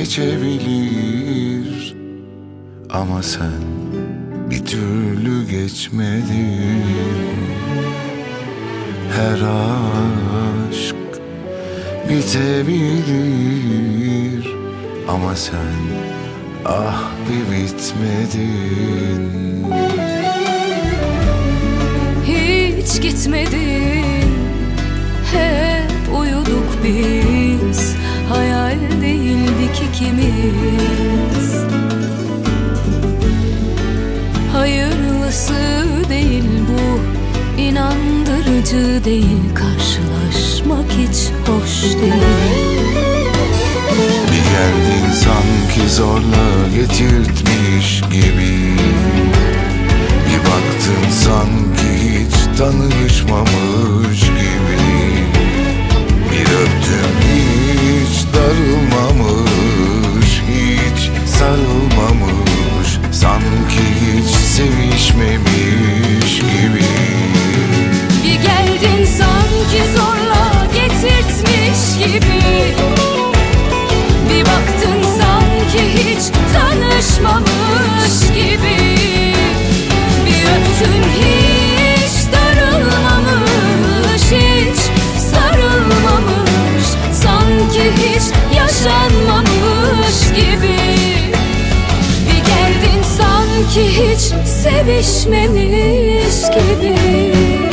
geçebilir. Ama sen bir türlü geçmedin. Her aşk bitebilir. Ama sen ah bir bitmedin. Hiç gitmedin ikimiz. Hayırlısı değil bu inandırıcı değil Karşılaşmak hiç hoş değil. Bir geldin sanki zorla getirtmiş sanki hiç sevişmemiş gibi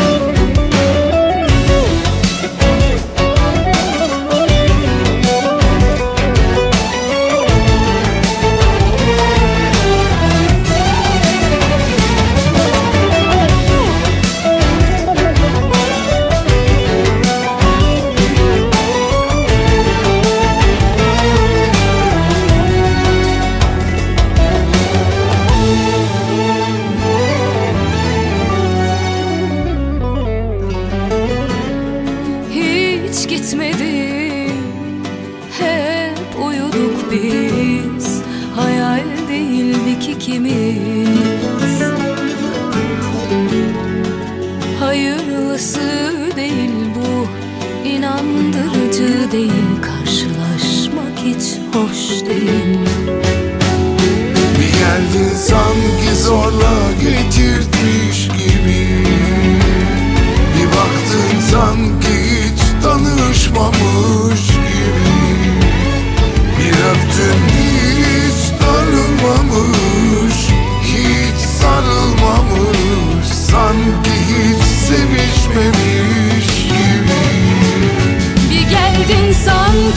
Hiç gitmedin. Hep uyuduk biz. Hayal değildik ikimiz. Hayırlısı değil bu. İnandırıcı değil. Karşılaşmak hiç hoş değil. Bir geldin sanki zorla getirtmiş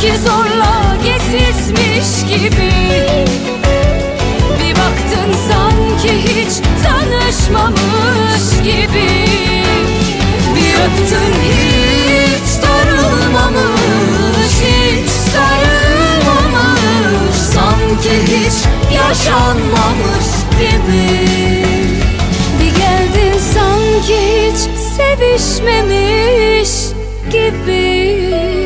sanki zorla getirtmiş gibi. Bir baktın sanki hiç tanışmamış gibi. Bir öptün hiç darılmamış Hiç sarılmamış. Sanki hiç yaşanmamış gibi. Bir geldin sanki hiç sevişmemiş gibi